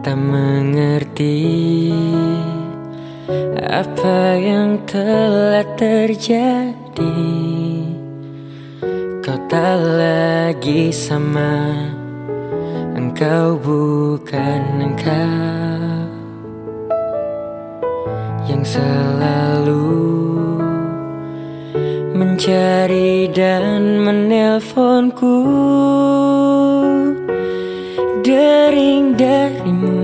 tak mengerti apa yang telah terjadi. Kau tak lagi sama, engkau bukan engkau yang selalu mencari dan menelponku Dering darimu.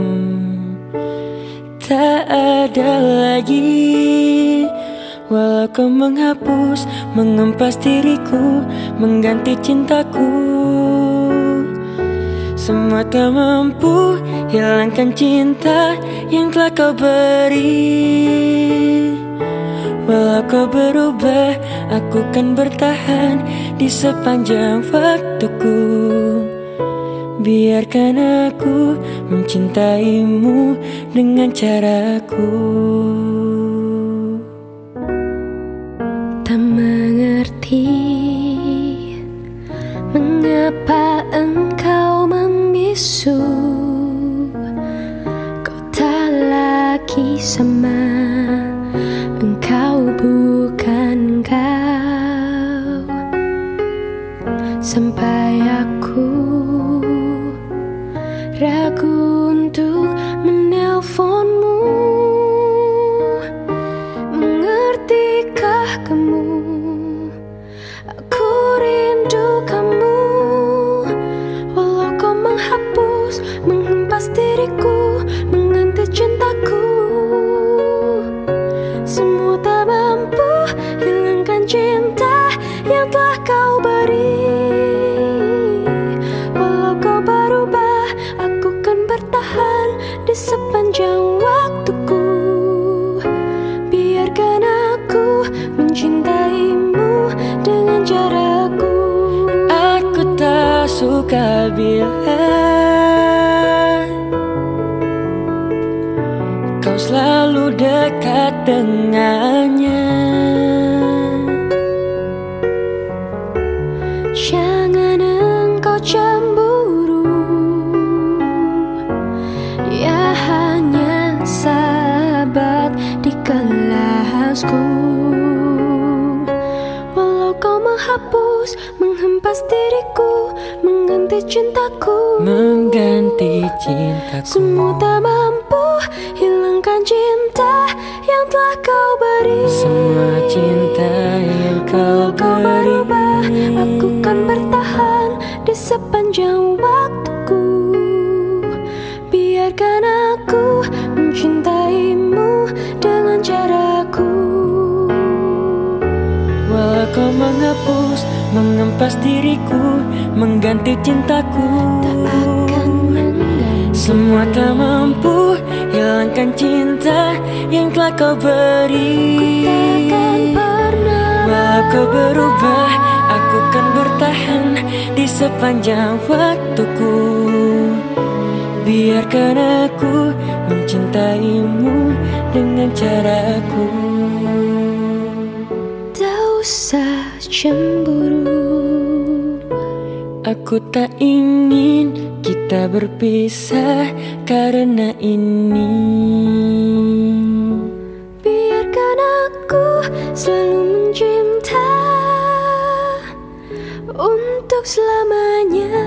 Tak ada lagi. Walau kau menghapus, mengempas diriku Mengganti cintaku. Semua tak mampu hilangkan cinta yang telah kau beri. Walau kau berubah, aku kan bertahan di sepanjang waktuku Biarkan aku mencintaimu dengan caraku. Tak mengerti Mengapa engkau ragu untuk menelponmu. Mengertikah kamu? Aku rindu kamu. Walau kau menghapus Menghempas diriku tak suka bila Kau selalu dekat dengannya menghapus, menghempas diriku Mengganti cintaku. Mengganti cintaku. Semua tak mampu hilangkan cinta yang telah kau beri. Semua cinta mengempas diriku Mengganti cintaku. Tak akan mengganti Semua tak mampu hilangkan cinta yang telah kau beri. Ku takkan pernah Walau kau berubah, aku kan bertahan di sepanjang waktuku. Biarkan aku mencintaimu dengan caraku. Tak usah cemburu Aku tak ingin kita berpisah karena ini. Biarkan aku selalu mencinta Untuk selamanya